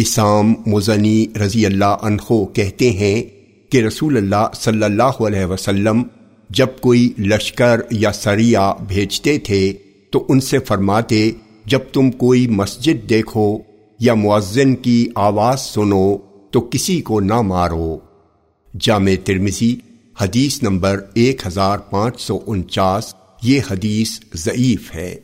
اسام مزنی رضی اللہ عنہ کہتے ہیں کہ رسول اللہ صلی اللہ علیہ وسلم جب کوئی لشکر یا سریا بھیجتے تھے تو ان سے فرماتے، جب تم کوئی مسجد دیکھو یا معزن کی آواز سنو تو کسی کو نہ مارو۔ جامع ترمزی حدیث نمبر ایک ہزار پانچ سو انچاس، یہ حدیث ضعیف ہے۔